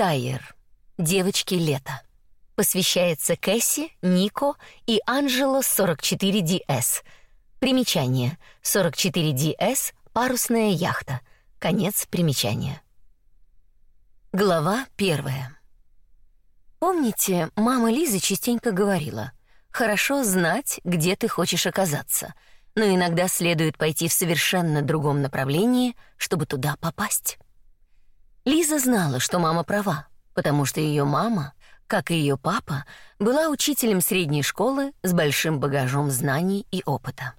Тайер. Девочки лета. Посвящается Кэсси, Нико и Анжело 44DS. Примечание. 44DS парусная яхта. Конец примечания. Глава первая. Помните, мама Лизы частенько говорила: "Хорошо знать, где ты хочешь оказаться, но иногда следует пойти в совершенно другом направлении, чтобы туда попасть". Лиза знала, что мама права, потому что ее мама, как и ее папа, была учителем средней школы с большим багажом знаний и опыта.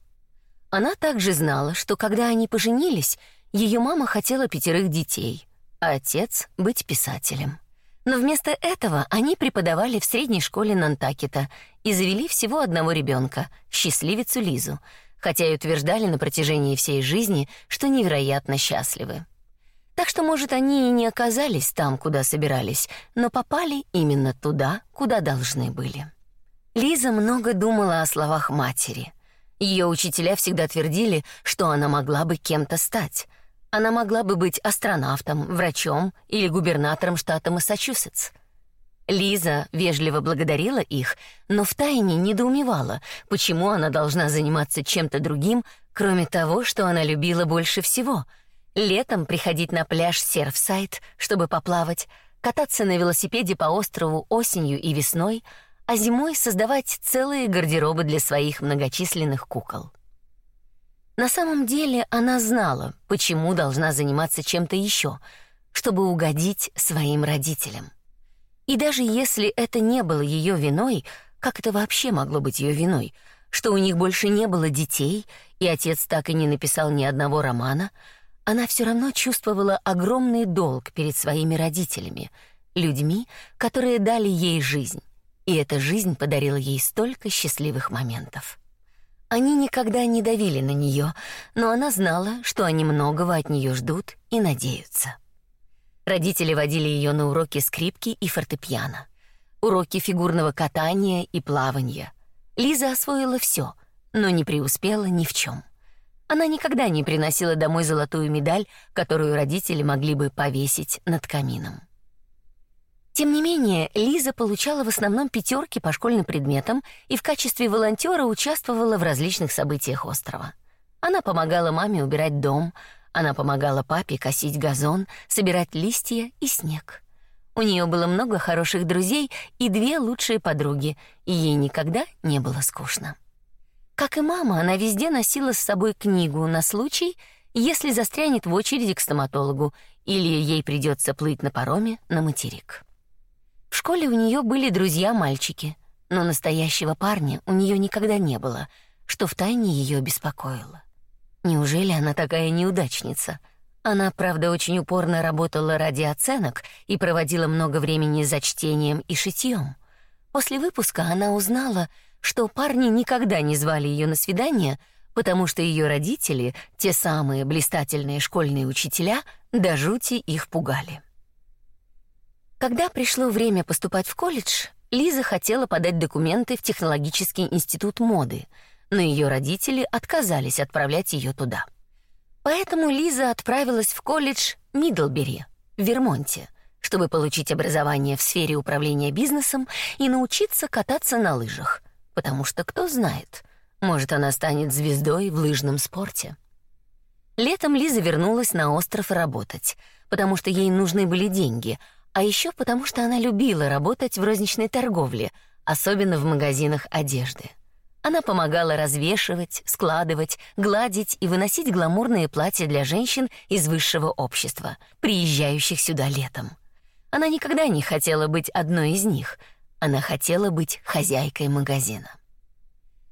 Она также знала, что когда они поженились, ее мама хотела пятерых детей, а отец быть писателем. Но вместо этого они преподавали в средней школе Нантакета и завели всего одного ребенка, счастливицу Лизу, хотя и утверждали на протяжении всей жизни, что невероятно счастливы. Так что, может, они и не оказались там, куда собирались, но попали именно туда, куда должны были. Лиза много думала о словах матери. Ее учителя всегда твердили, что она могла бы кем-то стать — она могла бы быть астронавтом, врачом или губернатором штата Массачусетс. Лиза вежливо благодарила их, но втайне недоумевала, почему она должна заниматься чем-то другим, кроме того, что она любила больше всего. Летом приходить на пляж Серфсайд, чтобы поплавать, кататься на велосипеде по острову осенью и весной, а зимой создавать целые гардеробы для своих многочисленных кукол. На самом деле она знала, почему должна заниматься чем-то еще, чтобы угодить своим родителям. И даже если это не было ее виной, как это вообще могло быть ее виной, что у них больше не было детей, и отец так и не написал ни одного романа, она все равно чувствовала огромный долг перед своими родителями, людьми, которые дали ей жизнь. И эта жизнь подарила ей столько счастливых моментов. Они никогда не давили на нее, но она знала, что они многого от нее ждут и надеются. Родители водили ее на уроки скрипки и фортепиано, уроки фигурного катания и плавания. Лиза освоила все, но не преуспела ни в чем. Она никогда не приносила домой золотую медаль, которую родители могли бы повесить над камином. Тем не менее, Лиза получала в основном пятерки по школьным предметам и в качестве волонтера участвовала в различных событиях острова. Она помогала маме убирать дом, она помогала папе косить газон, собирать листья и снег. У нее было много хороших друзей и две лучшие подруги, и ей никогда не было скучно. Как и мама, она везде носила с собой книгу на случай, если застрянет в очереди к стоматологу или ей придется плыть на пароме на материк. В школе у нее были друзья-мальчики, но настоящего парня у нее никогда не было, что втайне ее беспокоило. Неужели она такая неудачница? Она, правда, очень упорно работала ради оценок и проводила много времени за чтением и шитьем. После выпуска она узнала, что парни никогда не звали ее на свидание, потому что ее родители, те самые блистательные школьные учителя, до жути их пугали. Когда пришло время поступать в колледж, Лиза хотела подать документы в технологический институт моды, но ее родители отказались отправлять ее туда. Поэтому Лиза отправилась в колледж Мидлбери в Вермонте, чтобы получить образование в сфере управления бизнесом и научиться кататься на лыжах, потому что кто знает, может она станет звездой в лыжном спорте. Летом Лиза вернулась на остров работать, потому что ей нужны были деньги, а еще потому, что она любила работать в розничной торговле, особенно в магазинах одежды. Она помогала развешивать, складывать, гладить и выносить гламурные платья для женщин из высшего общества, приезжающих сюда летом. Она никогда не хотела быть одной из них. Она хотела быть хозяйкой магазина.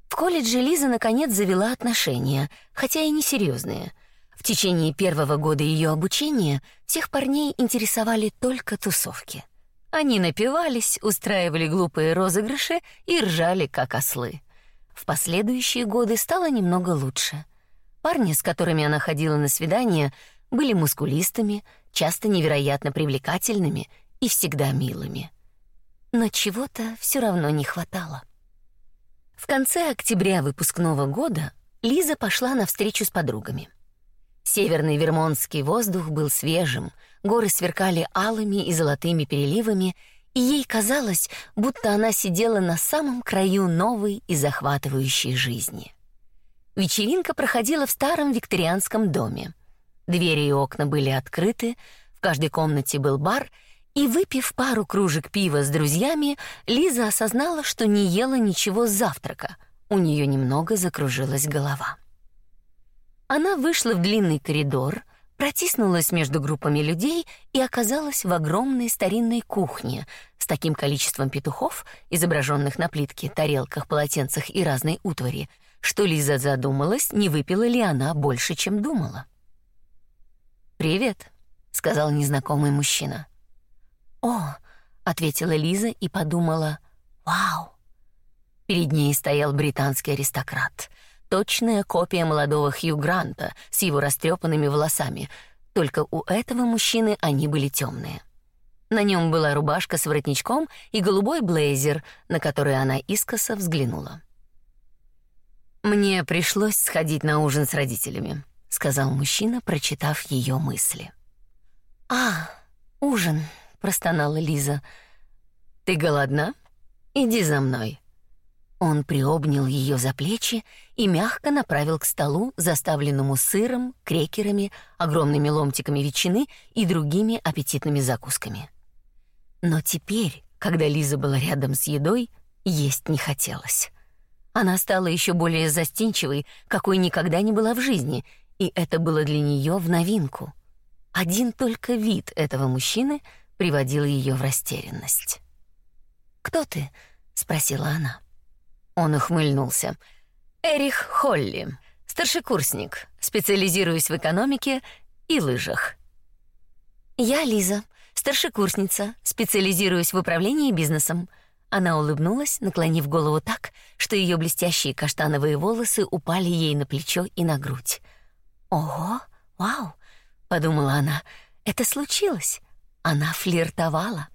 В колледже Лиза наконец завела отношения, хотя и не серьезные — в течение первого года ее обучения всех парней интересовали только тусовки. Они напивались, устраивали глупые розыгрыши и ржали как ослы. В последующие годы стало немного лучше. Парни, с которыми она ходила на свидания, были мускулистыми, часто невероятно привлекательными и всегда милыми. Но чего-то все равно не хватало. В конце октября выпускного года Лиза пошла на встречу с подругами. Северный вермонтский воздух был свежим, горы сверкали алыми и золотыми переливами, и ей казалось, будто она сидела на самом краю новой и захватывающей жизни. Вечеринка проходила в старом викторианском доме. Двери и окна были открыты, в каждой комнате был бар, и выпив пару кружек пива с друзьями, Лиза осознала, что не ела ничего с завтрака. У нее немного закружилась голова. Она вышла в длинный коридор, протиснулась между группами людей и оказалась в огромной старинной кухне с таким количеством петухов, изображенных на плитке, тарелках, полотенцах и разной утвари, что Лиза задумалась, не выпила ли она больше, чем думала. «Привет», — сказал незнакомый мужчина. «О», — ответила Лиза и подумала, «Вау». Перед ней стоял британский аристократ, точная копия молодого Хью Гранта с его растрепанными волосами, только у этого мужчины они были темные. На нем была рубашка с воротничком и голубой блейзер, на который она искоса взглянула. Мне пришлось сходить на ужин с родителями, сказал мужчина, прочитав ее мысли. А, ужин, простонала Лиза. Ты голодна? Иди за мной. Он приобнял ее за плечи и мягко направил к столу, заставленному сыром, крекерами, огромными ломтиками ветчины и другими аппетитными закусками. Но теперь, когда Лиза была рядом с едой, есть не хотелось. Она стала еще более застенчивой, какой никогда не была в жизни, и это было для нее в новинку. Один только вид этого мужчины приводил ее в растерянность. «Кто ты?» — спросила она. Он ухмыльнулся. «Эрих Холли, старшекурсник, специализируюсь в экономике и лыжах». «Я Лиза, старшекурсница, специализируюсь в управлении бизнесом». Она улыбнулась, наклонив голову так, что ее блестящие каштановые волосы упали ей на плечо и на грудь. «Ого, вау!» — подумала она. «Это случилось!» Она флиртовала.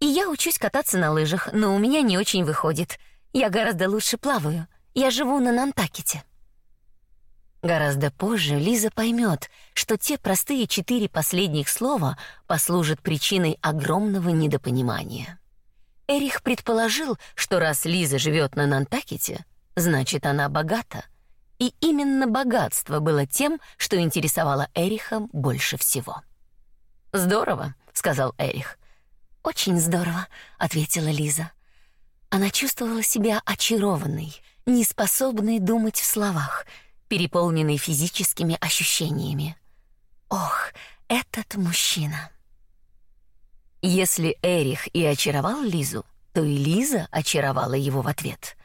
«И я учусь кататься на лыжах, но у меня не очень выходит. Я гораздо лучше плаваю. Я живу на Нантакете». Гораздо позже Лиза поймет, что те простые четыре последних слова послужат причиной огромного недопонимания. Эрих предположил, что раз Лиза живет на Нантакете, значит, она богата. И именно богатство было тем, что интересовало Эриха больше всего. «Здорово», — сказал Эрих. «Очень здорово», — ответила Лиза. Она чувствовала себя очарованной, неспособной думать в словах, переполненной физическими ощущениями. Ох, этот мужчина. Если Эрих и очаровал Лизу, то и Лиза очаровала его в ответ.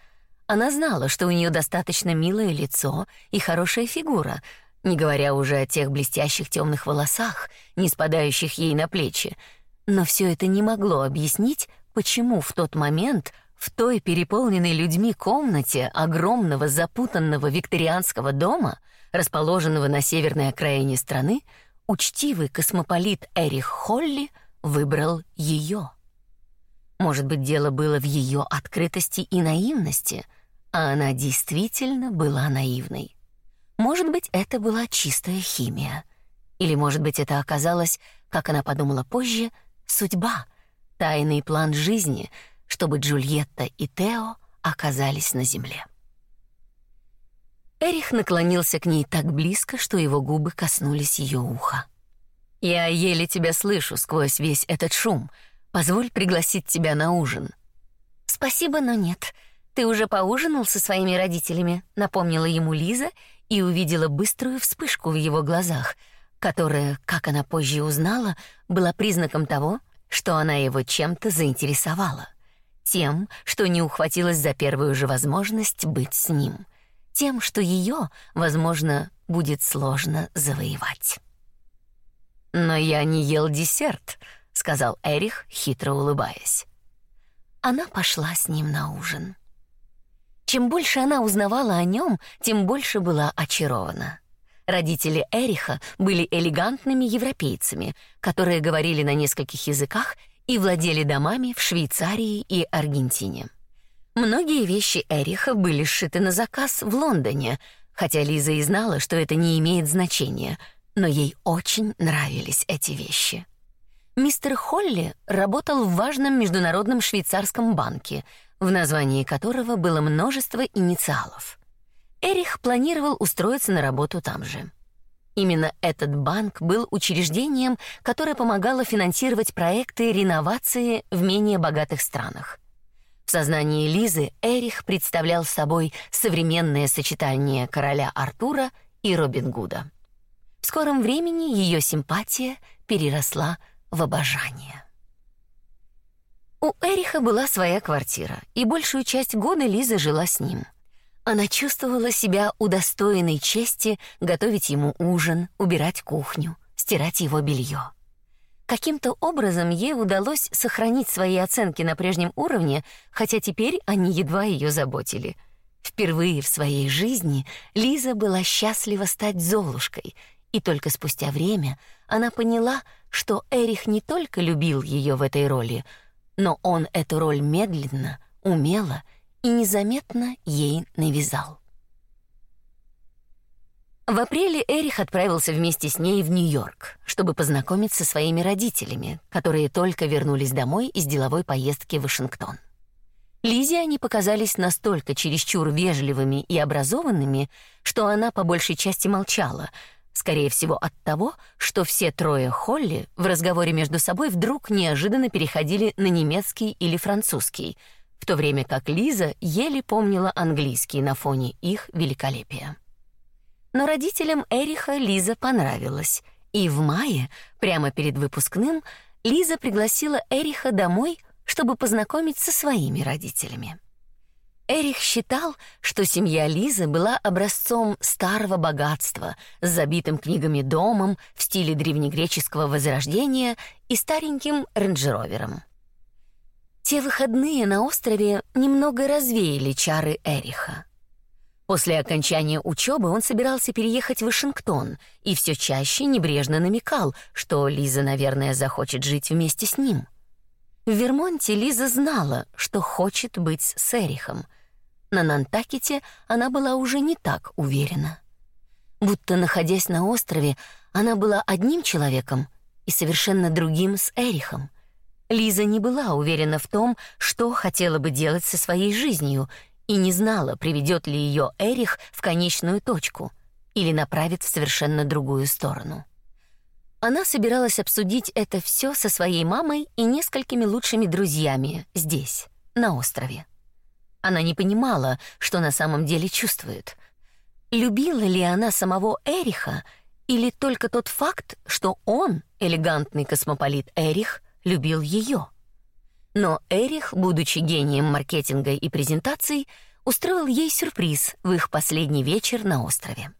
Она знала, что у нее достаточно милое лицо и хорошая фигура, не говоря уже о тех блестящих темных волосах, не спадающих ей на плечи. Но все это не могло объяснить, почему в тот момент в той переполненной людьми комнате огромного запутанного викторианского дома, расположенного на северной окраине страны, учтивый космополит Эрих Холли выбрал ее. Может быть, дело было в ее открытости и наивности, а она действительно была наивной. Может быть, это была чистая химия. Или, может быть, это оказалось, как она подумала позже, судьба, тайный план жизни — чтобы Джульетта и Тео оказались на земле. Эрих наклонился к ней так близко, что его губы коснулись ее уха. «Я еле тебя слышу сквозь весь этот шум. Позволь пригласить тебя на ужин». «Спасибо, но нет. Ты уже поужинал со своими родителями», — напомнила ему Лиза и увидела быструю вспышку в его глазах, которая, как она позже узнала, была признаком того, что она его чем-то заинтересовала тем, что не ухватилась за первую же возможность быть с ним, тем, что ее, возможно, будет сложно завоевать. «Но я не ел десерт», — сказал Эрих, хитро улыбаясь. Она пошла с ним на ужин. Чем больше она узнавала о нем, тем больше была очарована. Родители Эриха были элегантными европейцами, которые говорили на нескольких языках и владели домами в Швейцарии и Аргентине. Многие вещи Эриха были сшиты на заказ в Лондоне, хотя Лиза и знала, что это не имеет значения. но ей очень нравились эти вещи. Мистер Холли работал в важном международном швейцарском банке, в названии которого было множество инициалов. Эрих планировал устроиться на работу там же. Именно этот банк был учреждением, которое помогало финансировать проекты реновации в менее богатых странах. В сознании Лизы Эрих представлял собой современное сочетание короля Артура и Робин Гуда. В скором времени ее симпатия переросла в обожание. У Эриха была своя квартира, и большую часть года Лиза жила с ним. Она чувствовала себя удостоенной чести готовить ему ужин, убирать кухню, стирать его белье. Каким-то образом ей удалось сохранить свои оценки на прежнем уровне, хотя теперь они едва ее заботили. Впервые в своей жизни Лиза была счастлива стать Золушкой, и только спустя время она поняла, что Эрих не только любил ее в этой роли, но он эту роль медленно, умело и незаметно ей навязал. В апреле Эрих отправился вместе с ней в Нью-Йорк, чтобы познакомиться со своими родителями, которые только вернулись домой из деловой поездки в Вашингтон. Лизе они показались настолько чересчур вежливыми и образованными, что она по большей части молчала, скорее всего от того, что все трое Холли в разговоре между собой вдруг неожиданно переходили на немецкий или французский, в то время как Лиза еле помнила английский на фоне их великолепия. Но родителям Эриха Лиза понравилась, и в мае, прямо перед выпускным, Лиза пригласила Эриха домой, чтобы познакомить со своими родителями. Эрих считал, что семья Лизы была образцом старого богатства, с забитым книгами домом в стиле древнегреческого возрождения и стареньким рейндж-ровером. Те выходные на острове немного развеяли чары Эриха. После окончания учебы он собирался переехать в Вашингтон и все чаще небрежно намекал, что Лиза, наверное, захочет жить вместе с ним. В Вермонте Лиза знала, что хочет быть с Эрихом. На Нантакете она была уже не так уверена. Будто находясь на острове, она была одним человеком и совершенно другим с Эрихом. Лиза не была уверена в том, что хотела бы делать со своей жизнью и не знала, приведет ли ее Эрих в конечную точку или направит в совершенно другую сторону. Она собиралась обсудить это все со своей мамой и несколькими лучшими друзьями здесь, на острове. Она не понимала, что на самом деле чувствует. Любила ли она самого Эриха или только тот факт, что он, элегантный космополит Эрих, любил ее? Но Эрих, будучи гением маркетинга и презентаций, устроил ей сюрприз в их последний вечер на острове.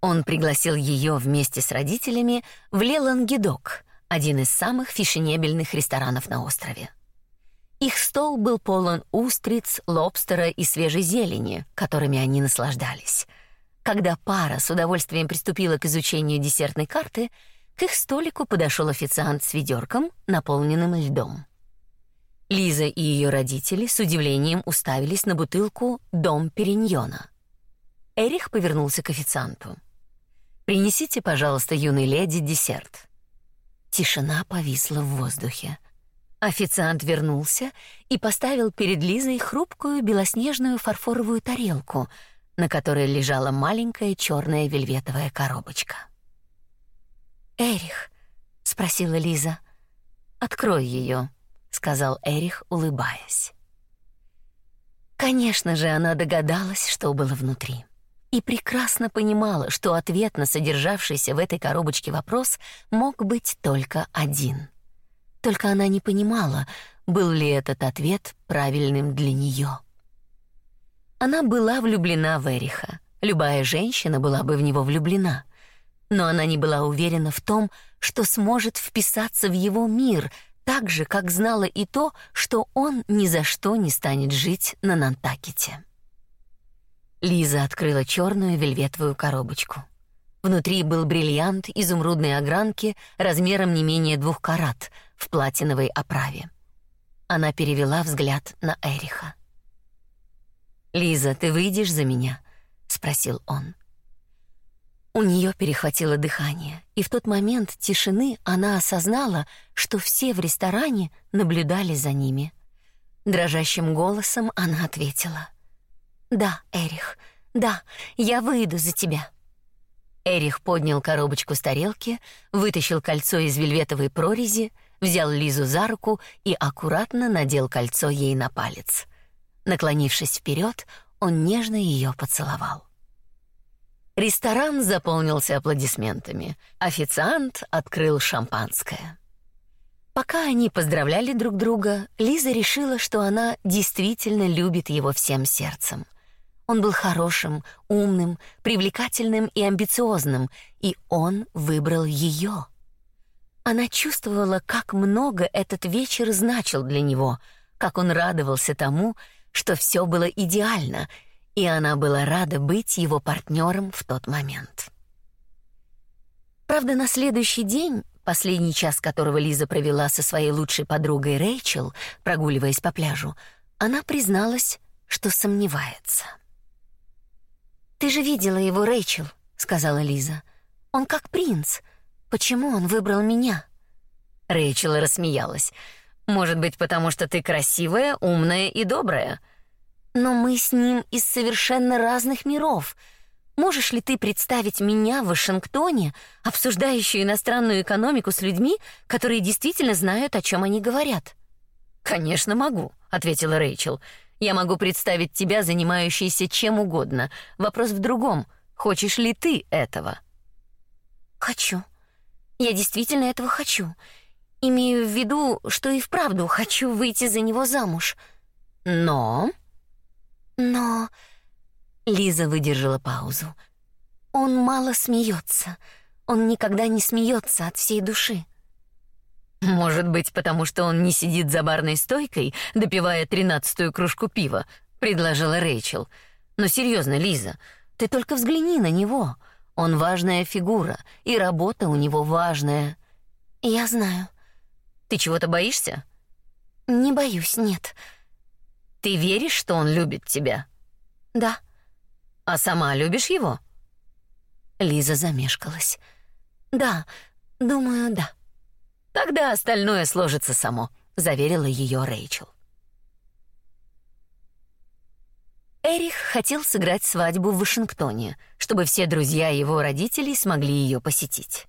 Он пригласил ее вместе с родителями в Лелангедок, один из самых фешенебельных ресторанов на острове. Их стол был полон устриц, лобстера и свежей зелени, которыми они наслаждались. Когда пара с удовольствием приступила к изучению десертной карты, к их столику подошел официант с ведерком, наполненным льдом. Лиза и ее родители с удивлением уставились на бутылку «Дом Периньона». Эрих повернулся к официанту. «Принесите, пожалуйста, юной леди десерт». Тишина повисла в воздухе. Официант вернулся и поставил перед Лизой хрупкую белоснежную фарфоровую тарелку, на которой лежала маленькая черная вельветовая коробочка. «Эрих?» — спросила Лиза. «Открой ее», сказал Эрих, улыбаясь. Конечно же, она догадалась, что было внутри, и прекрасно понимала, что ответ на содержавшийся в этой коробочке вопрос мог быть только один. Только она не понимала, был ли этот ответ правильным для нее. Она была влюблена в Эриха. Любая женщина была бы в него влюблена. Но она не была уверена в том, что сможет вписаться в его мир, так же, как знала и то, что он ни за что не станет жить на Нантакете. Лиза открыла черную вельветовую коробочку. Внутри был бриллиант изумрудной огранки размером не менее двух карат в платиновой оправе. Она перевела взгляд на Эриха. «Лиза, ты выйдешь за меня?» — спросил он. У нее перехватило дыхание, и в тот момент тишины она осознала, что все в ресторане наблюдали за ними. Дрожащим голосом она ответила: "Да, Эрих. Да, я выйду за тебя". Эрих поднял коробочку с тарелки, вытащил кольцо из вельветовой прорези, взял Лизу за руку и аккуратно надел кольцо ей на палец. Наклонившись вперед, он нежно ее поцеловал. Ресторан заполнился аплодисментами. Официант открыл шампанское. Пока они поздравляли друг друга, Лиза решила, что она действительно любит его всем сердцем. Он был хорошим, умным, привлекательным и амбициозным, и он выбрал ее. Она чувствовала, как много этот вечер значил для него, как он радовался тому, что все было идеально, и она была рада быть его партнером в тот момент. Правда, на следующий день, последний час которого Лиза провела со своей лучшей подругой Рэйчел, прогуливаясь по пляжу, она призналась, что сомневается. Ты же видела его, Рэйчел, сказала Лиза. Он как принц. Почему он выбрал меня? Рэйчел рассмеялась. Может быть, потому что ты красивая, умная и добрая. Но мы с ним из совершенно разных миров. Можешь ли ты представить меня в Вашингтоне, обсуждающую иностранную экономику с людьми, которые действительно знают, о чем они говорят? Конечно, могу, ответила Рэйчел. Я могу представить тебя, занимающейся чем угодно. Вопрос в другом. Хочешь ли ты этого? Хочу. Я действительно этого хочу. Имею в виду, что и вправду хочу выйти за него замуж. Но... Но... Лиза выдержала паузу. Он мало смеется. Он никогда не смеется от всей души. Может быть, потому что он не сидит за барной стойкой, допивая тринадцатую кружку пива, предложила Рэйчел. Но серьезно, Лиза, ты только взгляни на него. Он важная фигура, и работа у него важная. Я знаю. Ты чего-то боишься? Не боюсь, нет. Ты веришь, что он любит тебя? Да. А сама любишь его? Лиза замешкалась. Да, думаю, да. Тогда остальное сложится само, заверила ее Рэйчел. Эрих хотел сыграть свадьбу в Вашингтоне, чтобы все друзья его родителей смогли ее посетить.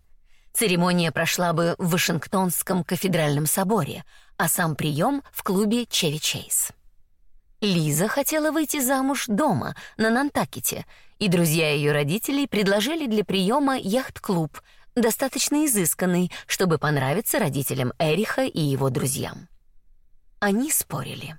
Церемония прошла бы в Вашингтонском кафедральном соборе, а сам прием в клубе Чеви Чейз. Лиза хотела выйти замуж дома, на Нантакете, и друзья ее родителей предложили для приема яхт-клуб, достаточно изысканный, чтобы понравиться родителям Эриха и его друзьям. Они спорили.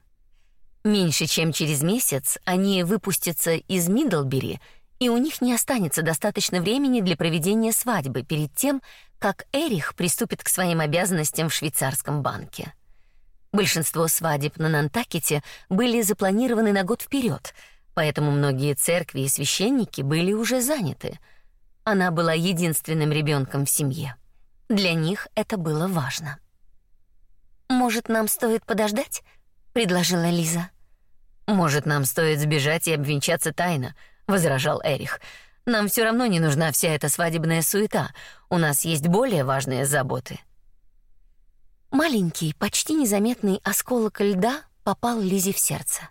Меньше чем через месяц они выпустятся из Мидлбери, и у них не останется достаточно времени для проведения свадьбы перед тем, как Эрих приступит к своим обязанностям в швейцарском банке. Большинство свадеб на Нантакете были запланированы на год вперед, поэтому многие церкви и священники были уже заняты — она была единственным ребенком в семье. Для них это было важно. Может, нам стоит подождать? предложила Лиза. Может, нам стоит сбежать и обвенчаться тайно, возражал Эрих. Нам все равно не нужна вся эта свадебная суета. У нас есть более важные заботы. Маленький, почти незаметный осколок льда попал Лизе в сердце.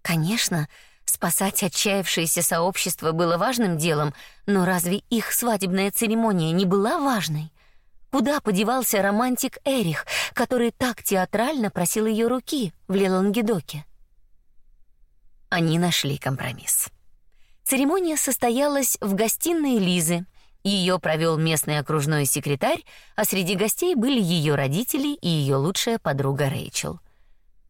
Конечно, Спасать отчаявшееся сообщество было важным делом, но разве их свадебная церемония не была важной? Куда подевался романтик Эрих, который так театрально просил ее руки в Лелангедоке? Они нашли компромисс. Церемония состоялась в гостиной Лизы. Ее провел местный окружной секретарь, а среди гостей были ее родители и ее лучшая подруга Рэйчел.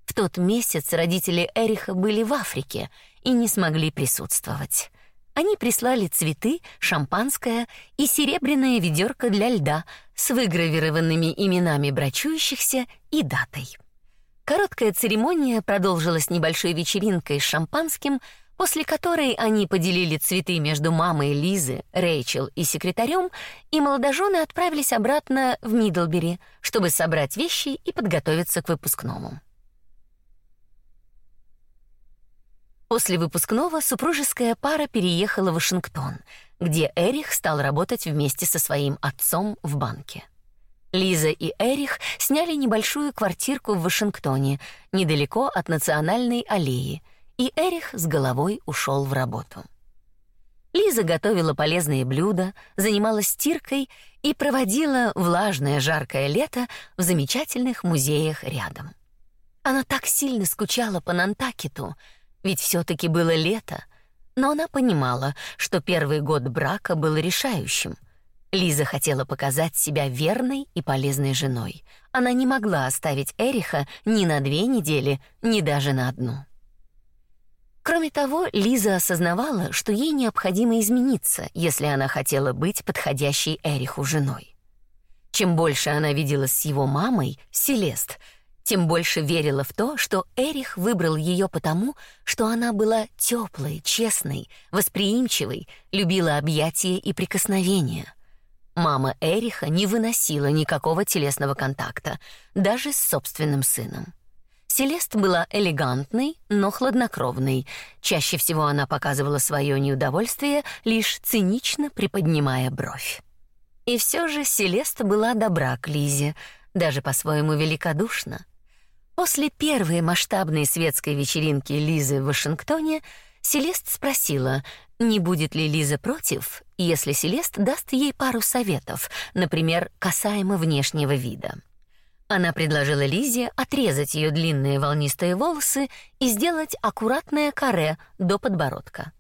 В тот месяц родители Эриха были в Африке и не смогли присутствовать. Они прислали цветы, шампанское и серебряное ведерко для льда с выгравированными именами брачующихся и датой. Короткая церемония продолжилась небольшой вечеринкой с шампанским, после которой они поделили цветы между мамой Лизы, Рэйчел и секретарем, и молодожены отправились обратно в Мидлбери, чтобы собрать вещи и подготовиться к выпускному. После выпускного супружеская пара переехала в Вашингтон, где Эрих стал работать вместе со своим отцом в банке. Лиза и Эрих сняли небольшую квартирку в Вашингтоне, недалеко от Национальной аллеи, и Эрих с головой ушел в работу. Лиза готовила полезные блюда, занималась стиркой и проводила влажное жаркое лето в замечательных музеях рядом. Она так сильно скучала по Нантакету, ведь все таки было лето, но она понимала, что первый год брака был решающим. Лиза хотела показать себя верной и полезной женой. Она не могла оставить Эриха ни на две недели, ни даже на одну. Кроме того, Лиза осознавала, что ей необходимо измениться, если она хотела быть подходящей Эриху женой. Чем больше она виделась с его мамой, Селест, тем больше верила в то, что Эрих выбрал ее потому, что она была теплой, честной, восприимчивой, любила объятия и прикосновения. Мама Эриха не выносила никакого телесного контакта, даже с собственным сыном. Селест была элегантной, но хладнокровной. Чаще всего она показывала свое неудовольствие, лишь цинично приподнимая бровь. И все же Селеста была добра к Лизе, даже по-своему великодушна. После первой масштабной светской вечеринки Лизы в Вашингтоне Селест спросила, не будет ли Лиза против, если Селест даст ей пару советов, например, касаемо внешнего вида. Она предложила Лизе отрезать ее длинные волнистые волосы и сделать аккуратное каре до подбородка.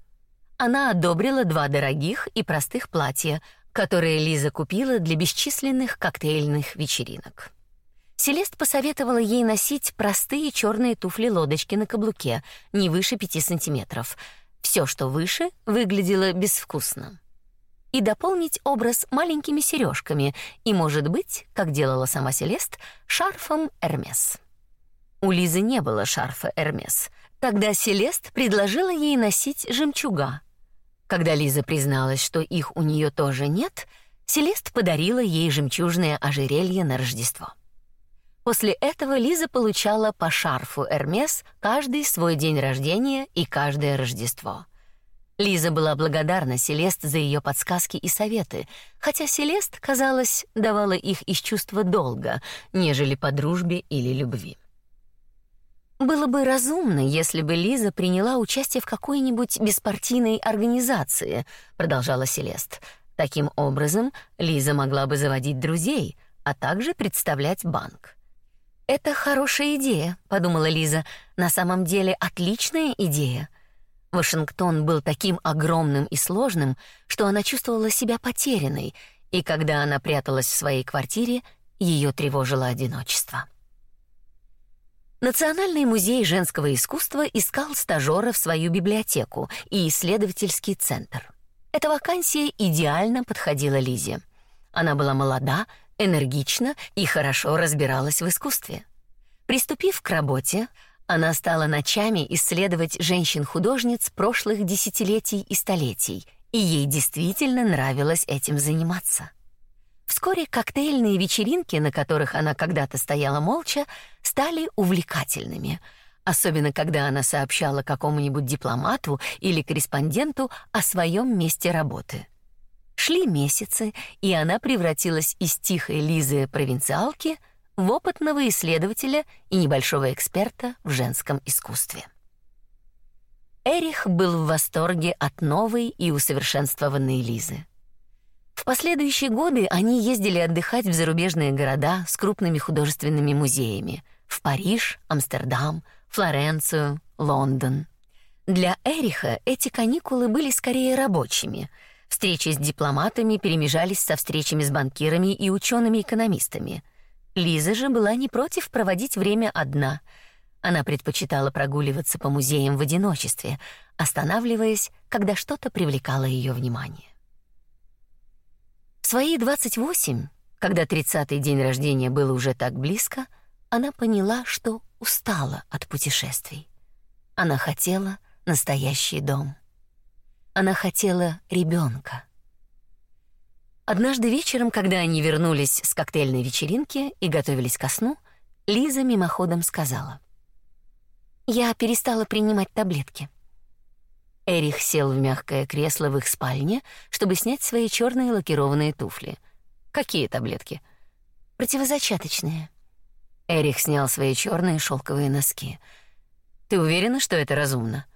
Она одобрила два дорогих и простых платья, которые Лиза купила для бесчисленных коктейльных вечеринок. Селест посоветовала ей носить простые черные туфли-лодочки на каблуке, не выше пяти сантиметров. Все, что выше, выглядело безвкусно. И дополнить образ маленькими сережками и, может быть, как делала сама Селест, шарфом Эрмес. У Лизы не было шарфа Эрмес. Тогда Селест предложила ей носить жемчуга. Когда Лиза призналась, что их у нее тоже нет, Селест подарила ей жемчужное ожерелье на Рождество. После этого Лиза получала по шарфу Эрмес каждый свой день рождения и каждое Рождество. Лиза была благодарна Селест за ее подсказки и советы, хотя Селест, казалось, давала их из чувства долга, нежели по дружбе или любви. Было бы разумно, если бы Лиза приняла участие в какой-нибудь беспартийной организации, продолжала Селест. Таким образом, Лиза могла бы заводить друзей, а также представлять банк. Это хорошая идея, подумала Лиза. На самом деле отличная идея. Вашингтон был таким огромным и сложным, что она чувствовала себя потерянной, и когда она пряталась в своей квартире, ее тревожило одиночество. Национальный музей женского искусства искал стажера в свою библиотеку и исследовательский центр. Эта вакансия идеально подходила Лизе. Она была молода, энергична и хорошо разбиралась в искусстве. Приступив к работе, она стала ночами исследовать женщин-художниц прошлых десятилетий и столетий, и ей действительно нравилось этим заниматься. Вскоре коктейльные вечеринки, на которых она когда-то стояла молча, стали увлекательными, особенно когда она сообщала какому-нибудь дипломату или корреспонденту о своем месте работы. Шли месяцы, и она превратилась из тихой Лизы-провинциалки в опытного исследователя и небольшого эксперта в женском искусстве. Эрих был в восторге от новой и усовершенствованной Лизы. В последующие годы они ездили отдыхать в зарубежные города с крупными художественными музеями: в Париж, Амстердам, Флоренцию, Лондон. Для Эриха эти каникулы были скорее рабочими — Встречи с дипломатами перемежались со встречами с банкирами и учеными-экономистами. Лиза же была не против проводить время одна. Она предпочитала прогуливаться по музеям в одиночестве, останавливаясь, когда что-то привлекало ее внимание. В свои 28, когда 30-й день рождения был уже так близко, она поняла, что устала от путешествий. Она хотела настоящий дом. Она хотела ребенка. Однажды вечером, когда они вернулись с коктейльной вечеринки и готовились ко сну, Лиза мимоходом сказала: "Я перестала принимать таблетки. Эрих сел в мягкое кресло в их спальне, чтобы снять свои черные лакированные туфли. Какие таблетки? Противозачаточные. Эрих снял свои черные шелковые носки. Ты уверена, что это разумно?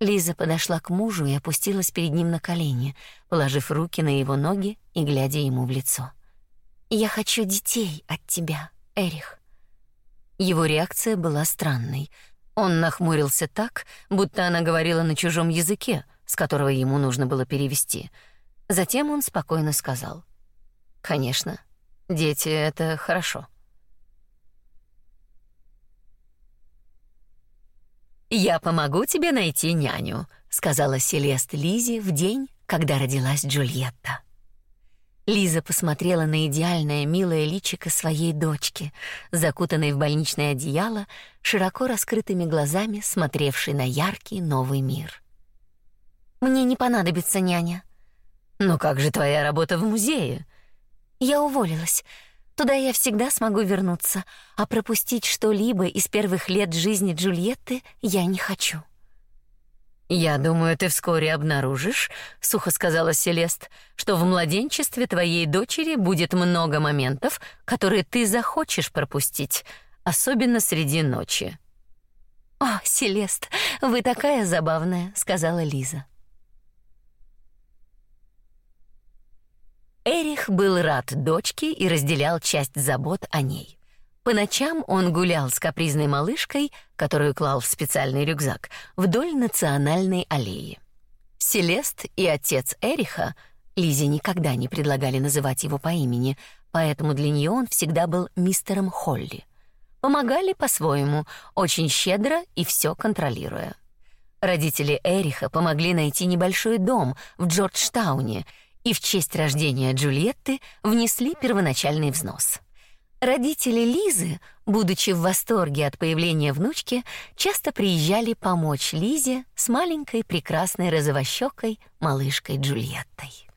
Лиза подошла к мужу и опустилась перед ним на колени, положив руки на его ноги и глядя ему в лицо. Я хочу детей от тебя, Эрих. Его реакция была странной. Он нахмурился так, будто она говорила на чужом языке, с которого ему нужно было перевести. Затем он спокойно сказал: "Конечно, дети это хорошо". «Я помогу тебе найти няню», — сказала Селест Лизе в день, когда родилась Джульетта. Лиза посмотрела на идеальное милое личико своей дочки, закутанной в больничное одеяло, широко раскрытыми глазами смотревшей на яркий новый мир. «Мне не понадобится няня». «Но как же твоя работа в музее?» «Я уволилась. Туда я всегда смогу вернуться, а пропустить что-либо из первых лет жизни Джульетты я не хочу. Я думаю, ты вскоре обнаружишь, сухо сказала Селест, что в младенчестве твоей дочери будет много моментов, которые ты захочешь пропустить, особенно среди ночи. О, Селест, вы такая забавная, сказала Лиза. Эрих был рад дочке и разделял часть забот о ней. По ночам он гулял с капризной малышкой, которую клал в специальный рюкзак, вдоль национальной аллеи. Селест и отец Эриха Лизе никогда не предлагали называть его по имени, поэтому для нее он всегда был мистером Холли. Помогали по-своему, очень щедро и все контролируя. Родители Эриха помогли найти небольшой дом в Джорджтауне и в честь рождения Джульетты внесли первоначальный взнос. Родители Лизы, будучи в восторге от появления внучки, часто приезжали помочь Лизе с маленькой прекрасной розовощёкой малышкой Джульеттой.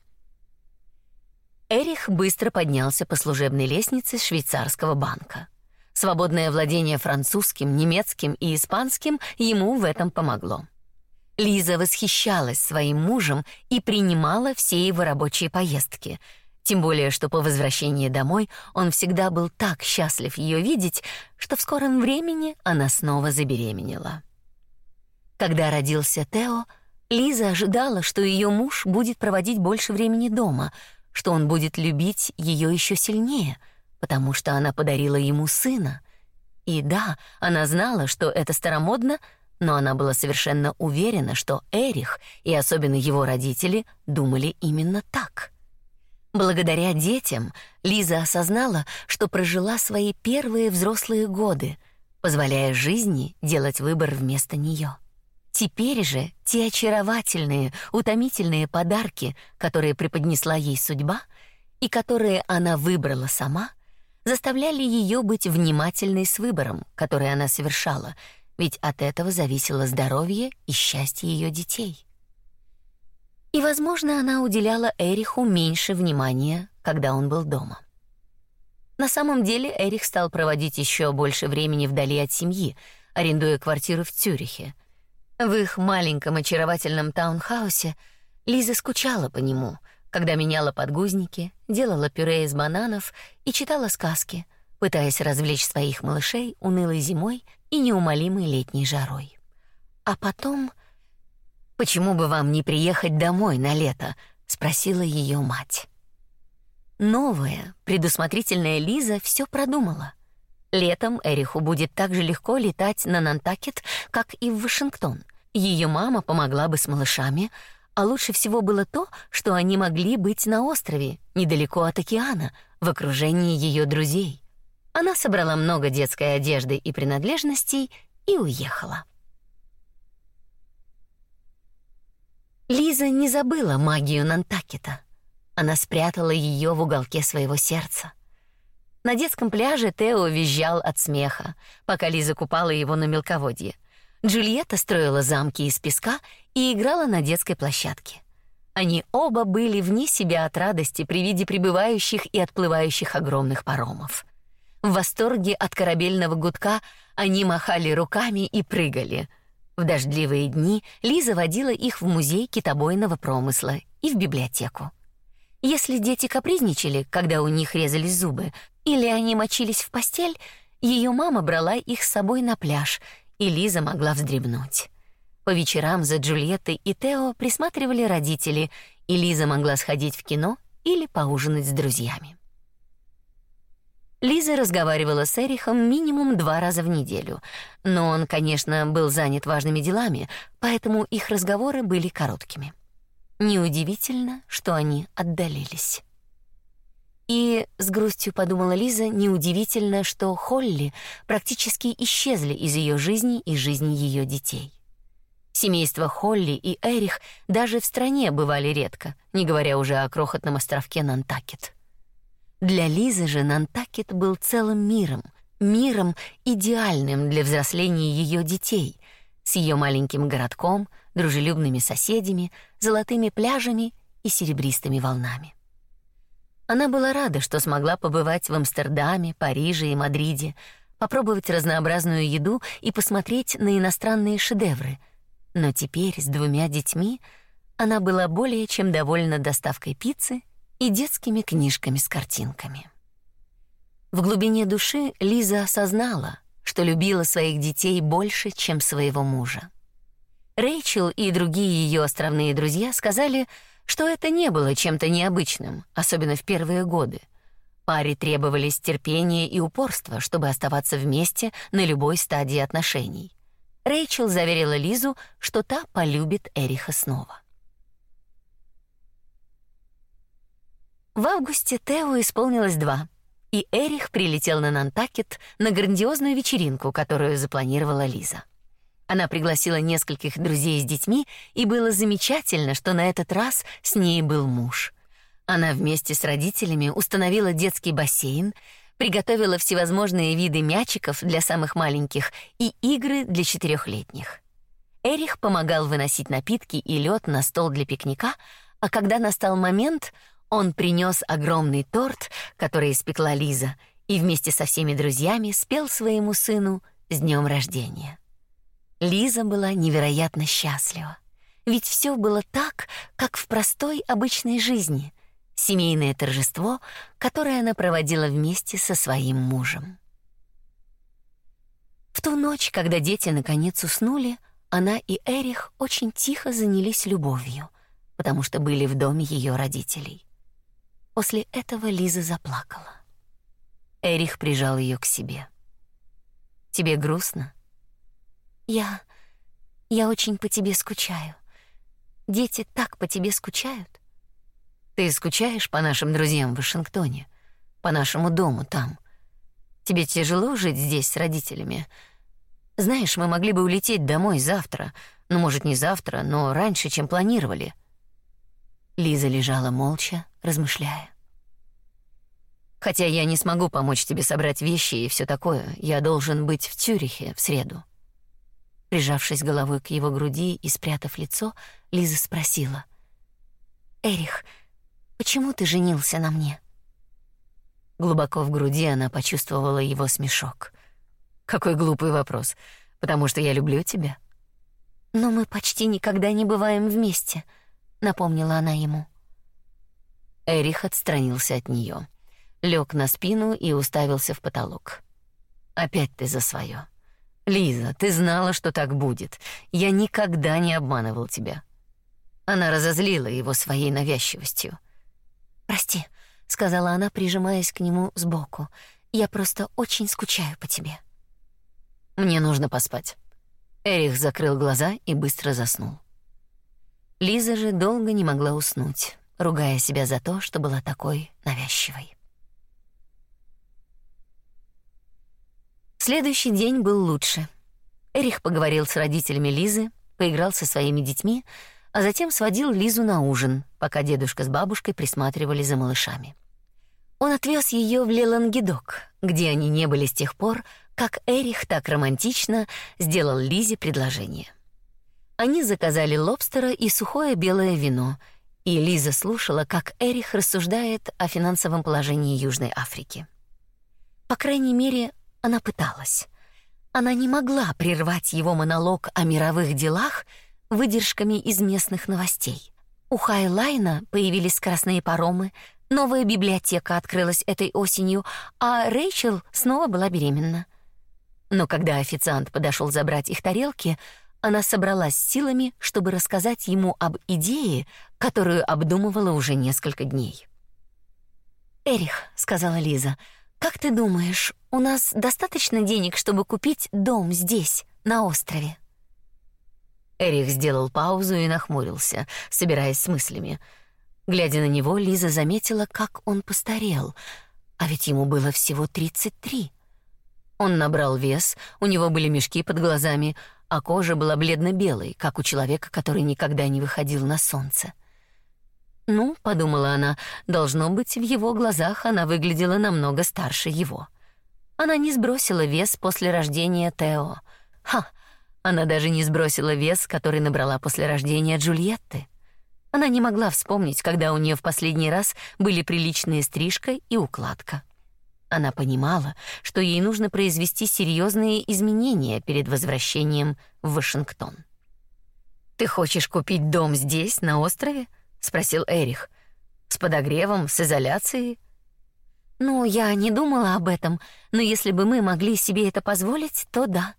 Эрих быстро поднялся по служебной лестнице швейцарского банка. Свободное владение французским, немецким и испанским ему в этом помогло. Лиза восхищалась своим мужем и принимала все его рабочие поездки. Тем более, что по возвращении домой он всегда был так счастлив ее видеть, что в скором времени она снова забеременела. Когда родился Тео, Лиза ожидала, что ее муж будет проводить больше времени дома, что он будет любить ее еще сильнее, потому что она подарила ему сына. И да, она знала, что это старомодно, но она была совершенно уверена, что Эрих и особенно его родители думали именно так. Благодаря детям Лиза осознала, что прожила свои первые взрослые годы, позволяя жизни делать выбор вместо нее. Теперь же те очаровательные, утомительные подарки, которые преподнесла ей судьба и которые она выбрала сама, заставляли ее быть внимательной с выбором, который она совершала, ведь от этого зависело здоровье и счастье ее детей. И, возможно, она уделяла Эриху меньше внимания, когда он был дома. На самом деле Эрих стал проводить еще больше времени вдали от семьи, арендуя квартиру в Цюрихе. В их маленьком очаровательном таунхаусе Лиза скучала по нему, когда меняла подгузники, делала пюре из бананов и читала сказки, пытаясь развлечь своих малышей унылой зимой и неумолимой летней жарой. А потом, почему бы вам не приехать домой на лето, спросила ее мать. Новая, предусмотрительная Лиза все продумала. Летом Эриху будет так же легко летать на Нантакет, как и в Вашингтон. Ее мама помогла бы с малышами, а лучше всего было то, что они могли быть на острове, недалеко от океана, в окружении ее друзей. Она собрала много детской одежды и принадлежностей и уехала. Лиза не забыла магию Нантакета. Она спрятала ее в уголке своего сердца. На детском пляже Тео визжал от смеха, пока Лиза купала его на мелководье. Джульетта строила замки из песка и играла на детской площадке. Они оба были вне себя от радости при виде прибывающих и отплывающих огромных паромов. В восторге от корабельного гудка они махали руками и прыгали. В дождливые дни Лиза водила их в музей китобойного промысла и в библиотеку. Если дети капризничали, когда у них резались зубы, или они мочились в постель, ее мама брала их с собой на пляж, и Лиза могла вздремнуть. По вечерам за Джульеттой и Тео присматривали родители, и Лиза могла сходить в кино или поужинать с друзьями. Лиза разговаривала с Эрихом минимум два раза в неделю, но он, конечно, был занят важными делами, поэтому их разговоры были короткими. Неудивительно, что они отдалились. И с грустью подумала Лиза, неудивительно, что Холли практически исчезли из ее жизни и жизни ее детей. Семейства Холли и Эрих даже в стране бывали редко, не говоря уже о крохотном островке Нантакет. Для Лизы же Нантакет был целым миром, миром идеальным для взросления ее детей, с ее маленьким городком, дружелюбными соседями, золотыми пляжами и серебристыми волнами. Она была рада, что смогла побывать в Амстердаме, Париже и Мадриде, попробовать разнообразную еду и посмотреть на иностранные шедевры. Но теперь с двумя детьми она была более чем довольна доставкой пиццы и детскими книжками с картинками. В глубине души Лиза осознала, что любила своих детей больше, чем своего мужа. Рэйчел и другие ее островные друзья сказали, что это не было чем-то необычным, особенно в первые годы. Паре требовались терпение и упорство, чтобы оставаться вместе на любой стадии отношений. Рэйчел заверила Лизу, что та полюбит Эриха снова. В августе Тео исполнилось два, и Эрих прилетел на Нантакет на грандиозную вечеринку, которую запланировала Лиза. Она пригласила нескольких друзей с детьми, и было замечательно, что на этот раз с ней был муж. Она вместе с родителями установила детский бассейн, приготовила всевозможные виды мячиков для самых маленьких и игры для четырехлетних. Эрих помогал выносить напитки и лед на стол для пикника, а когда настал момент, он принес огромный торт, который испекла Лиза, и вместе со всеми друзьями спел своему сыну с днем рождения. Лиза была невероятно счастлива. Ведь все было так, как в простой обычной жизни. Семейное торжество, которое она проводила вместе со своим мужем. В ту ночь, когда дети наконец уснули, она и Эрих очень тихо занялись любовью, потому что были в доме ее родителей. После этого Лиза заплакала. Эрих прижал ее к себе. Тебе грустно? Я я очень по тебе скучаю. Дети так по тебе скучают. Ты скучаешь по нашим друзьям в Вашингтоне, по нашему дому там. Тебе тяжело жить здесь с родителями. Знаешь, мы могли бы улететь домой завтра. Ну, может, не завтра, но раньше, чем планировали. Лиза лежала молча, размышляя. Хотя я не смогу помочь тебе собрать вещи и все такое, я должен быть в Цюрихе в среду. Прижавшись головой к его груди и спрятав лицо, Лиза спросила: "Эрих, почему ты женился на мне?" Глубоко в груди она почувствовала его смешок. Какой глупый вопрос. Потому что я люблю тебя. Но мы почти никогда не бываем вместе, напомнила она ему. Эрих отстранился от нее, лег на спину и уставился в потолок. Опять ты за свое. Лиза, ты знала, что так будет. Я никогда не обманывал тебя. Она разозлила его своей навязчивостью. Прости, сказала она, прижимаясь к нему сбоку. Я просто очень скучаю по тебе. Мне нужно поспать. Эрих закрыл глаза и быстро заснул. Лиза же долго не могла уснуть, ругая себя за то, что была такой навязчивой. Следующий день был лучше. Эрих поговорил с родителями Лизы, поиграл со своими детьми, а затем сводил Лизу на ужин, пока дедушка с бабушкой присматривали за малышами. Он отвез ее в Лелангедок, где они не были с тех пор, как Эрих так романтично сделал Лизе предложение. Они заказали лобстера и сухое белое вино, и Лиза слушала, как Эрих рассуждает о финансовом положении Южной Африки. По крайней мере, она пыталась. Она не могла прервать его монолог о мировых делах выдержками из местных новостей. У Хайлайна появились скоростные паромы, новая библиотека открылась этой осенью, а Рэйчел снова была беременна. Но когда официант подошел забрать их тарелки, она собралась силами, чтобы рассказать ему об идее, которую обдумывала уже несколько дней. «Эрих», — сказала Лиза, — «как ты думаешь, у нас достаточно денег, чтобы купить дом здесь, на острове?» Эрих сделал паузу и нахмурился, собираясь с мыслями. Глядя на него, Лиза заметила, как он постарел, а ведь ему было всего 33. Он набрал вес, у него были мешки под глазами, а кожа была бледно-белой, как у человека, который никогда не выходил на солнце. Ну, подумала она, должно быть, в его глазах она выглядела намного старше его. Она не сбросила вес после рождения Тео. Ха, она даже не сбросила вес, который набрала после рождения Джульетты. Она не могла вспомнить, когда у нее в последний раз были приличные стрижка и укладка. Она понимала, что ей нужно произвести серьезные изменения перед возвращением в Вашингтон. Ты хочешь купить дом здесь, на острове? спросил Эрих. С подогревом, с изоляцией? Ну, я не думала об этом, но если бы мы могли себе это позволить, то да.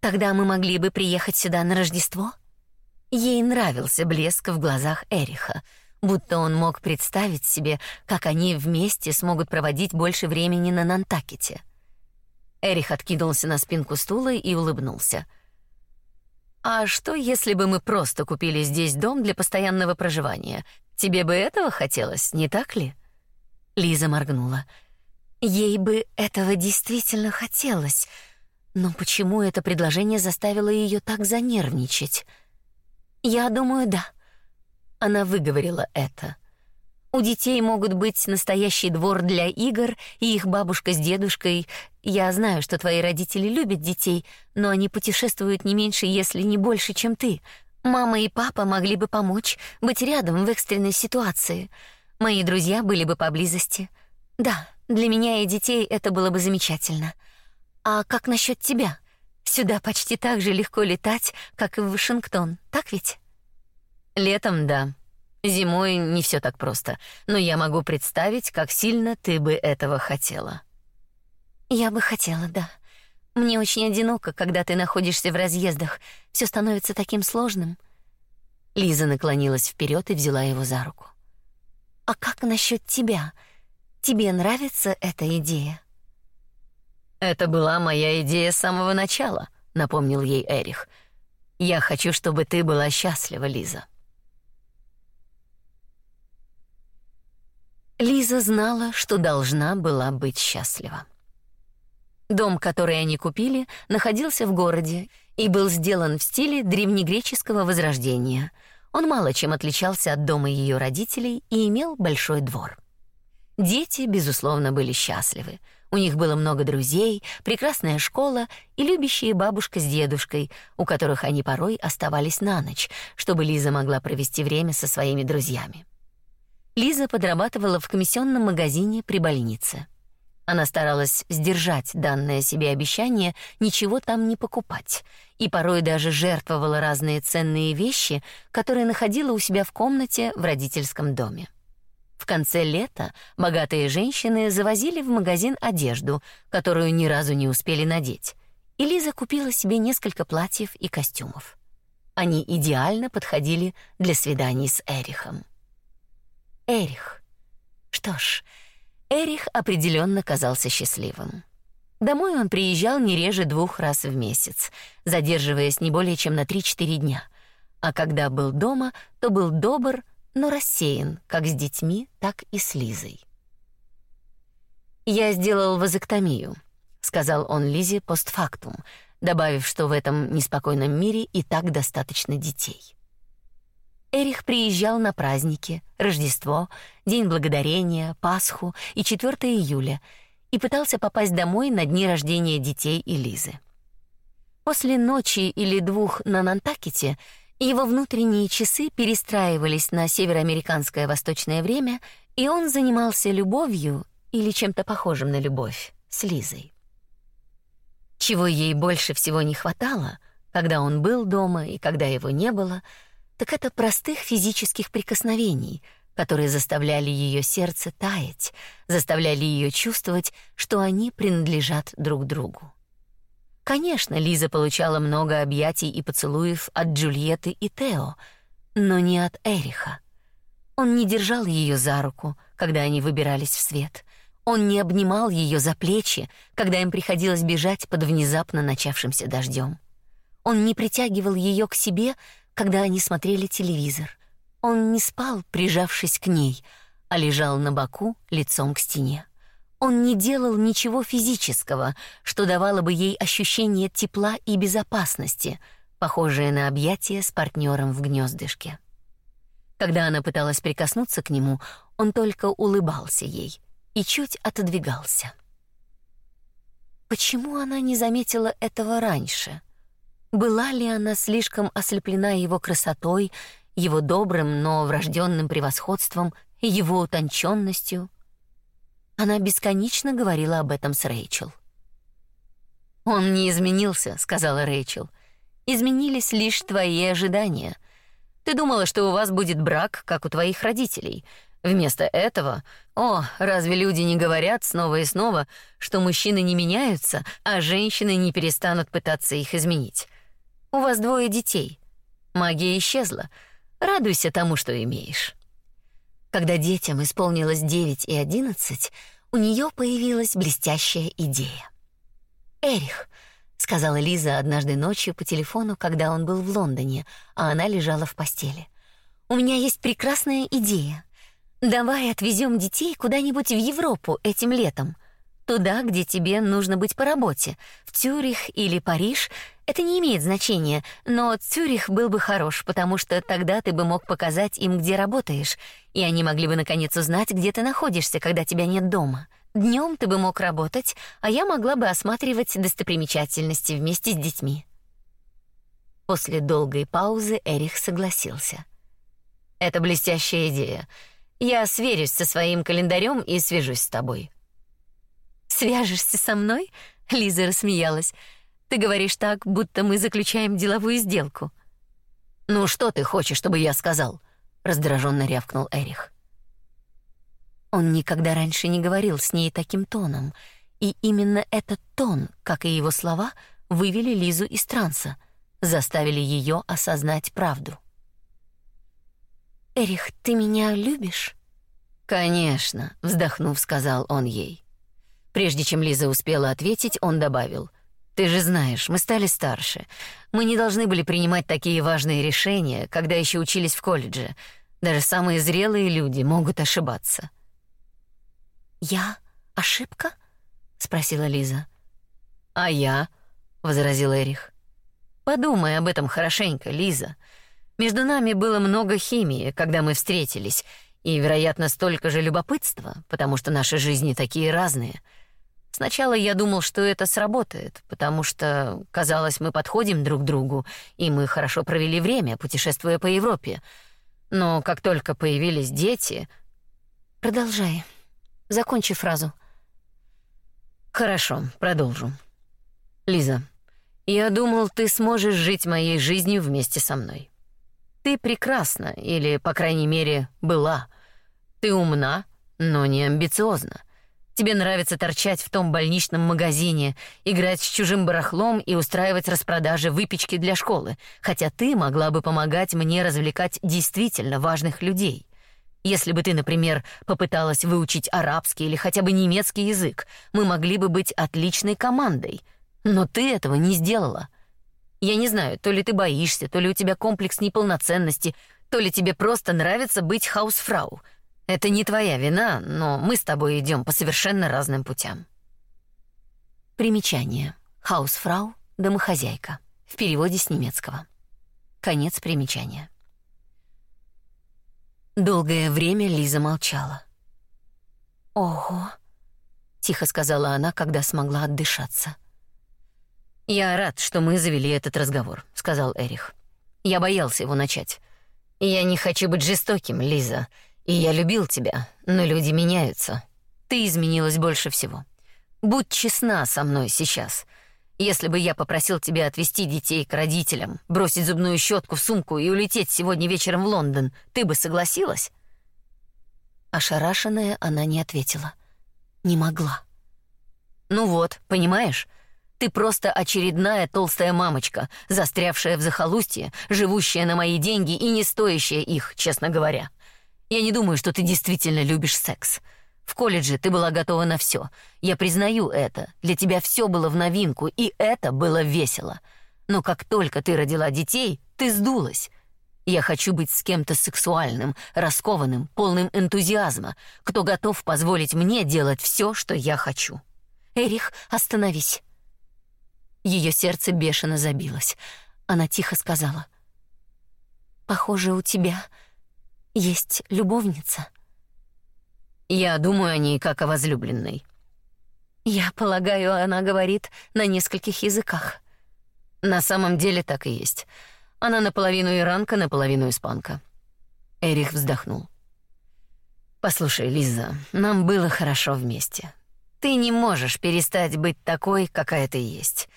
Тогда мы могли бы приехать сюда на Рождество. Ей нравился блеск в глазах Эриха, будто он мог представить себе, как они вместе смогут проводить больше времени на Нантакете. Эрих откинулся на спинку стула и улыбнулся. А что, если бы мы просто купили здесь дом для постоянного проживания? Тебе бы этого хотелось, не так ли? Лиза моргнула. Ей бы этого действительно хотелось, но почему это предложение заставило ее так занервничать? Я думаю, да. Она выговорила это. У детей могут быть настоящий двор для игр, и их бабушка с дедушкой. Я знаю, что твои родители любят детей, но они путешествуют не меньше, если не больше, чем ты. Мама и папа могли бы помочь, быть рядом в экстренной ситуации. Мои друзья были бы поблизости. Да, для меня и детей это было бы замечательно. А как насчет тебя? Сюда почти так же легко летать, как и в Вашингтон, так ведь? Летом, да. Зимой не все так просто, но я могу представить, как сильно ты бы этого хотела. Я бы хотела, да. Мне очень одиноко, когда ты находишься в разъездах. Все становится таким сложным. Лиза наклонилась вперед и взяла его за руку. А как насчет тебя? Тебе нравится эта идея? Это была моя идея с самого начала, напомнил ей Эрих. Я хочу, чтобы ты была счастлива, Лиза. Лиза знала, что должна была быть счастлива. Дом, который они купили, находился в городе и был сделан в стиле древнегреческого возрождения. Он мало чем отличался от дома ее родителей и имел большой двор. Дети, безусловно, были счастливы. У них было много друзей, прекрасная школа и любящие бабушка с дедушкой, у которых они порой оставались на ночь, чтобы Лиза могла провести время со своими друзьями. Лиза подрабатывала в комиссионном магазине при больнице. Она старалась сдержать данное себе обещание ничего там не покупать, и порой даже жертвовала разные ценные вещи, которые находила у себя в комнате в родительском доме. В конце лета богатые женщины завозили в магазин одежду, которую ни разу не успели надеть. И Лиза купила себе несколько платьев и костюмов. Они идеально подходили для свиданий с Эрихом. Эрих. Что ж, Эрих определенно казался счастливым. Домой он приезжал не реже двух раз в месяц, задерживаясь не более чем на 3-4 дня. А когда был дома, то был добр, но рассеян, как с детьми, так и с Лизой. «Я сделал вазоктомию», — сказал он Лизе постфактум, добавив, что в этом неспокойном мире и так достаточно детей. Эрих приезжал на праздники, Рождество, День Благодарения, Пасху и 4 июля и пытался попасть домой на дни рождения детей и Лизы. После ночи или двух на Нантакете его внутренние часы перестраивались на североамериканское восточное время, и он занимался любовью или чем-то похожим на любовь с Лизой. Чего ей больше всего не хватало, когда он был дома и когда его не было, так это простых физических прикосновений, которые заставляли ее сердце таять, заставляли ее чувствовать, что они принадлежат друг другу. Конечно, Лиза получала много объятий и поцелуев от Джульетты и Тео, но не от Эриха. Он не держал ее за руку, когда они выбирались в свет. Он не обнимал ее за плечи, когда им приходилось бежать под внезапно начавшимся дождем. Он не притягивал ее к себе, когда они смотрели телевизор. Он не спал, прижавшись к ней, а лежал на боку, лицом к стене. Он не делал ничего физического, что давало бы ей ощущение тепла и безопасности, похожее на объятие с партнером в гнездышке. Когда она пыталась прикоснуться к нему, он только улыбался ей и чуть отодвигался. Почему она не заметила этого раньше? Была ли она слишком ослеплена его красотой, его добрым, но врожденным превосходством, его утонченностью? Она бесконечно говорила об этом с Рэйчел. «Он не изменился», — сказала Рэйчел. «Изменились лишь твои ожидания. Ты думала, что у вас будет брак, как у твоих родителей. Вместо этого, о, разве люди не говорят снова и снова, что мужчины не меняются, а женщины не перестанут пытаться их изменить? У вас двое детей. Магия исчезла. Радуйся тому, что имеешь». Когда детям исполнилось 9 и 11, у нее появилась блестящая идея. «Эрих», — сказала Лиза однажды ночью по телефону, когда он был в Лондоне, а она лежала в постели. «У меня есть прекрасная идея. Давай отвезем детей куда-нибудь в Европу этим летом. Туда, где тебе нужно быть по работе. В Цюрих или Париж — это не имеет значения, но Цюрих был бы хорош, потому что тогда ты бы мог показать им, где работаешь, и они могли бы наконец узнать, где ты находишься, когда тебя нет дома. Днем ты бы мог работать, а я могла бы осматривать достопримечательности вместе с детьми. После долгой паузы Эрих согласился. Это блестящая идея. Я сверюсь со своим календарем и свяжусь с тобой. Свяжешься со мной? Лиза рассмеялась. Ты говоришь так, будто мы заключаем деловую сделку. Ну что ты хочешь, чтобы я сказал? раздраженно рявкнул Эрих. Он никогда раньше не говорил с ней таким тоном, и именно этот тон, как и его слова, вывели Лизу из транса, заставили ее осознать правду. Эрих, ты меня любишь? Конечно, вздохнув, сказал он ей. Прежде чем Лиза успела ответить, он добавил: ты же знаешь, мы стали старше. Мы не должны были принимать такие важные решения, когда еще учились в колледже. Даже самые зрелые люди могут ошибаться. Я ошибка? спросила Лиза. А я, возразил Эрих. Подумай об этом хорошенько, Лиза. Между нами было много химии, когда мы встретились, и, вероятно, столько же любопытства, потому что наши жизни такие разные — Сначала я думал, что это сработает, потому что, казалось, мы подходим друг другу, и мы хорошо провели время, путешествуя по Европе. Но как только появились дети... Продолжай. Закончи фразу. Хорошо, продолжу. Лиза, я думал, ты сможешь жить моей жизнью вместе со мной. Ты прекрасна, или, по крайней мере, была. Ты умна, но не амбициозна. Тебе нравится торчать в том больничном магазине, играть с чужим барахлом и устраивать распродажи выпечки для школы, хотя ты могла бы помогать мне развлекать действительно важных людей. Если бы ты, например, попыталась выучить арабский или хотя бы немецкий язык, мы могли бы быть отличной командой. Но ты этого не сделала. Я не знаю, то ли ты боишься, то ли у тебя комплекс неполноценности, то ли тебе просто нравится быть хаусфрау — это не твоя вина, но мы с тобой идем по совершенно разным путям. Примечание. Хаусфрау — домохозяйка. В переводе с немецкого. Конец примечания. Долгое время Лиза молчала. «Ого», — тихо сказала она, когда смогла отдышаться. «Я рад, что мы завели этот разговор», — сказал Эрих. «Я боялся его начать. Я не хочу быть жестоким, Лиза, и я любил тебя, но люди меняются. Ты изменилась больше всего. Будь честна со мной сейчас. Если бы я попросил тебя отвезти детей к родителям, бросить зубную щетку в сумку и улететь сегодня вечером в Лондон, ты бы согласилась? Ошарашенная она не ответила. Не могла. Ну вот, понимаешь? Ты просто очередная толстая мамочка, застрявшая в захолустье, живущая на мои деньги и не стоящая их, честно говоря. Я не думаю, что ты действительно любишь секс. В колледже ты была готова на все. Я признаю это. Для тебя все было в новинку, и это было весело. Но как только ты родила детей, ты сдулась. Я хочу быть с кем-то сексуальным, раскованным, полным энтузиазма, кто готов позволить мне делать все, что я хочу. Эрих, остановись. Ее сердце бешено забилось. Она тихо сказала: "Похоже, у тебя есть любовница". Я думаю о ней как о возлюбленной. Я полагаю, она говорит на нескольких языках. На самом деле так и есть. Она наполовину иранка, наполовину испанка. Эрих вздохнул. Послушай, Лиза, нам было хорошо вместе. Ты не можешь перестать быть такой, какая ты есть.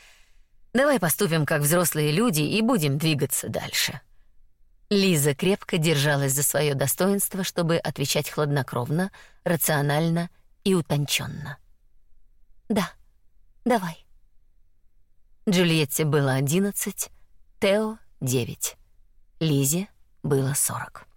Давай поступим как взрослые люди и будем двигаться дальше. Лиза крепко держалась за свое достоинство, чтобы отвечать хладнокровно, рационально и утонченно. Да. Давай. Джульетте было одиннадцать, Тео девять, Лизе было сорок.